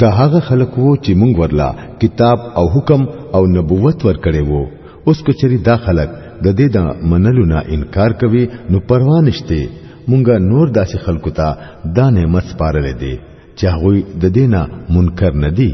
د هغه خلق وو چې مونږ ورلا کتاب او حکم او نبوت ورکړي وو اوس کو چری دا خلق د دې د منلو نه انکار کوي نو پروا نشته مونږه نور داسې خلکو ته دا نعمت سپارلې دي چې هغه د دې نه منکر نه دي